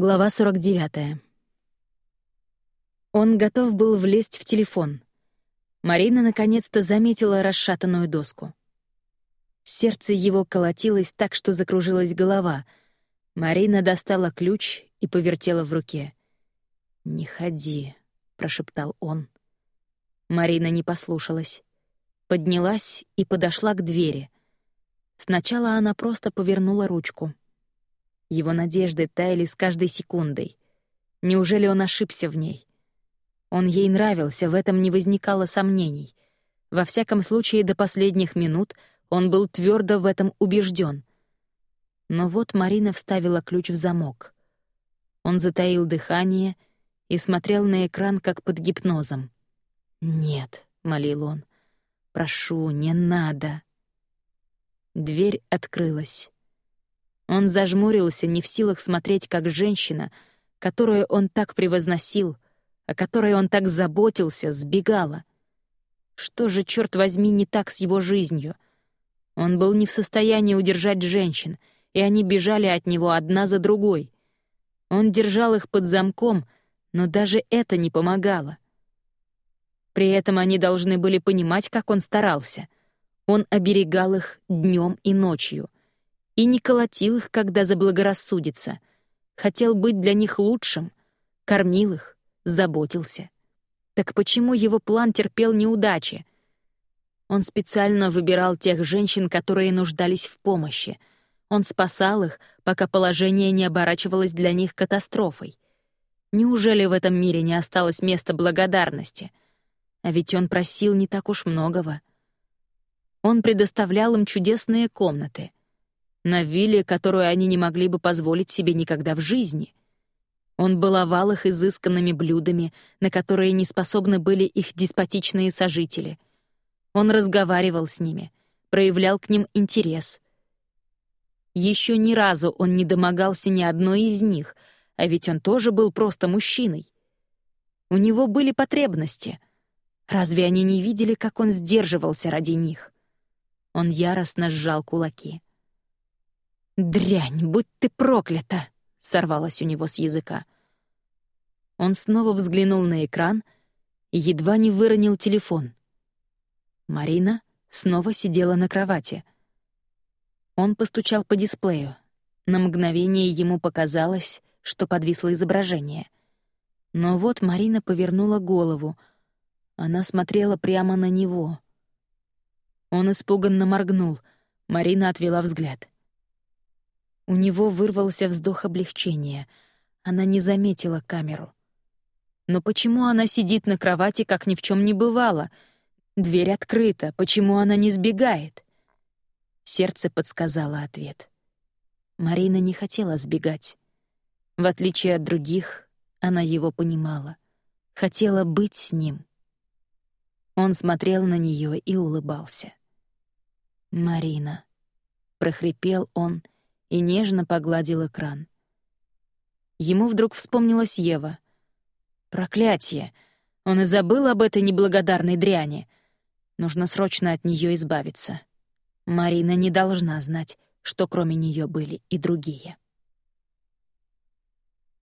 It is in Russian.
Глава 49. Он готов был влезть в телефон. Марина наконец-то заметила расшатанную доску. Сердце его колотилось так, что закружилась голова. Марина достала ключ и повертела в руке. «Не ходи», — прошептал он. Марина не послушалась. Поднялась и подошла к двери. Сначала она просто повернула ручку — его надежды таяли с каждой секундой. Неужели он ошибся в ней? Он ей нравился, в этом не возникало сомнений. Во всяком случае, до последних минут он был твердо в этом убежден. Но вот Марина вставила ключ в замок. Он затаил дыхание и смотрел на экран, как под гипнозом. «Нет», — молил он, — «прошу, не надо». Дверь открылась. Он зажмурился, не в силах смотреть, как женщина, которую он так превозносил, о которой он так заботился, сбегала. Что же, черт возьми, не так с его жизнью? Он был не в состоянии удержать женщин, и они бежали от него одна за другой. Он держал их под замком, но даже это не помогало. При этом они должны были понимать, как он старался. Он оберегал их днем и ночью — и не колотил их, когда заблагорассудится. Хотел быть для них лучшим, кормил их, заботился. Так почему его план терпел неудачи? Он специально выбирал тех женщин, которые нуждались в помощи. Он спасал их, пока положение не оборачивалось для них катастрофой. Неужели в этом мире не осталось места благодарности? А ведь он просил не так уж многого. Он предоставлял им чудесные комнаты — на вилле, которую они не могли бы позволить себе никогда в жизни. Он баловал их изысканными блюдами, на которые не способны были их деспотичные сожители. Он разговаривал с ними, проявлял к ним интерес. Еще ни разу он не домогался ни одной из них, а ведь он тоже был просто мужчиной. У него были потребности. Разве они не видели, как он сдерживался ради них? Он яростно сжал кулаки. «Дрянь, будь ты проклята!» — сорвалась у него с языка. Он снова взглянул на экран и едва не выронил телефон. Марина снова сидела на кровати. Он постучал по дисплею. На мгновение ему показалось, что подвисло изображение. Но вот Марина повернула голову. Она смотрела прямо на него. Он испуганно моргнул. Марина отвела взгляд. У него вырвался вздох облегчения. Она не заметила камеру. Но почему она сидит на кровати, как ни в чем не бывало? Дверь открыта, почему она не сбегает? Сердце подсказало ответ. Марина не хотела сбегать. В отличие от других, она его понимала. Хотела быть с ним. Он смотрел на нее и улыбался. «Марина», — прохрипел он, — и нежно погладил экран. Ему вдруг вспомнилась Ева. Проклятие! Он и забыл об этой неблагодарной дряни. Нужно срочно от нее избавиться. Марина не должна знать, что кроме нее были и другие.